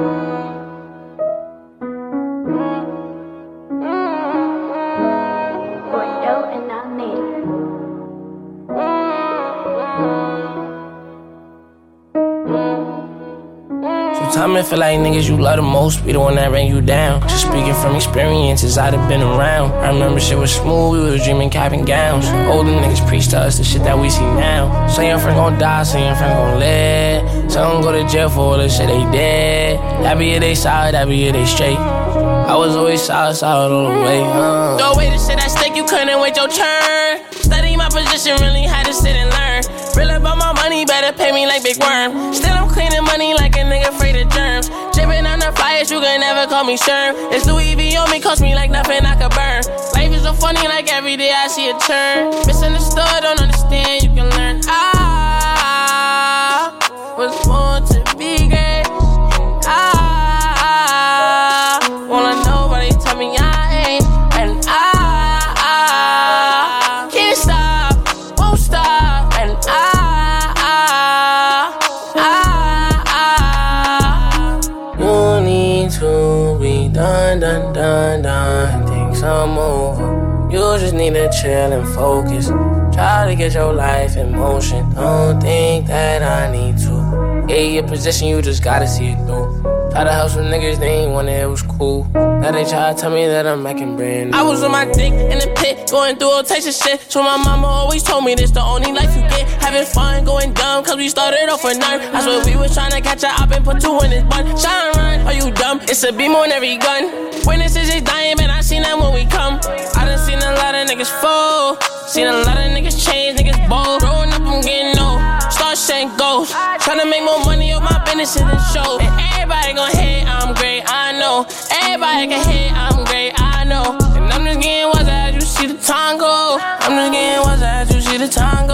Bye. Sometimes it feel like niggas you love the most be the one that ran you down. Just speaking from experiences, I'd have been around. I remember shit was smooth, we was dreaming cap and gowns. Older niggas preach to us the shit that we see now. Say your friend gon' die, say your friend gon' live. Some go to jail for all the shit they did. That be it, they solid, that be it, they straight. I was always solid, solid all the way. Uh. Throw away the shit at stake, you couldn't wait your turn. Study my position, really had to sit and learn. Real about my money, better pay me like Big Worm. Still, I'm cleaning money like a nigga afraid of germs. Dripping on the flyers, you can never call me Sherm. It's Louis V on me, cost me like nothing I could burn. Life is so funny, like every day I see a turn. Misunderstood, don't done, done, done, done. Think some over. You just need to chill and focus. Try to get your life in motion. Don't think that I need to. Get your position, you just gotta see it through. Try to help some niggas, they ain't wanna, it was cool. Now they try to tell me that I'm making brand new. I was on my dick in the pit, going through all types of shit. So my mama always told me this the only life you get. Having fun, going dumb, cause we started off with none. That's swear we was trying to catch a op and put two in his butt. Shine run, are you dumb? It's a beam on every gun. Witnesses is dying, man, I seen them when we come. I done seen a lot of niggas fall. Seen a lot of niggas change, niggas bold. Growing up, I'm getting old. Start saying ghosts. Tryna make more money on my in the show. And everybody gon' hate, I'm great, I know. Everybody can hate, I'm great, I know. And I'm just getting what's as you see the tango. I'm just getting what's as you see the time go.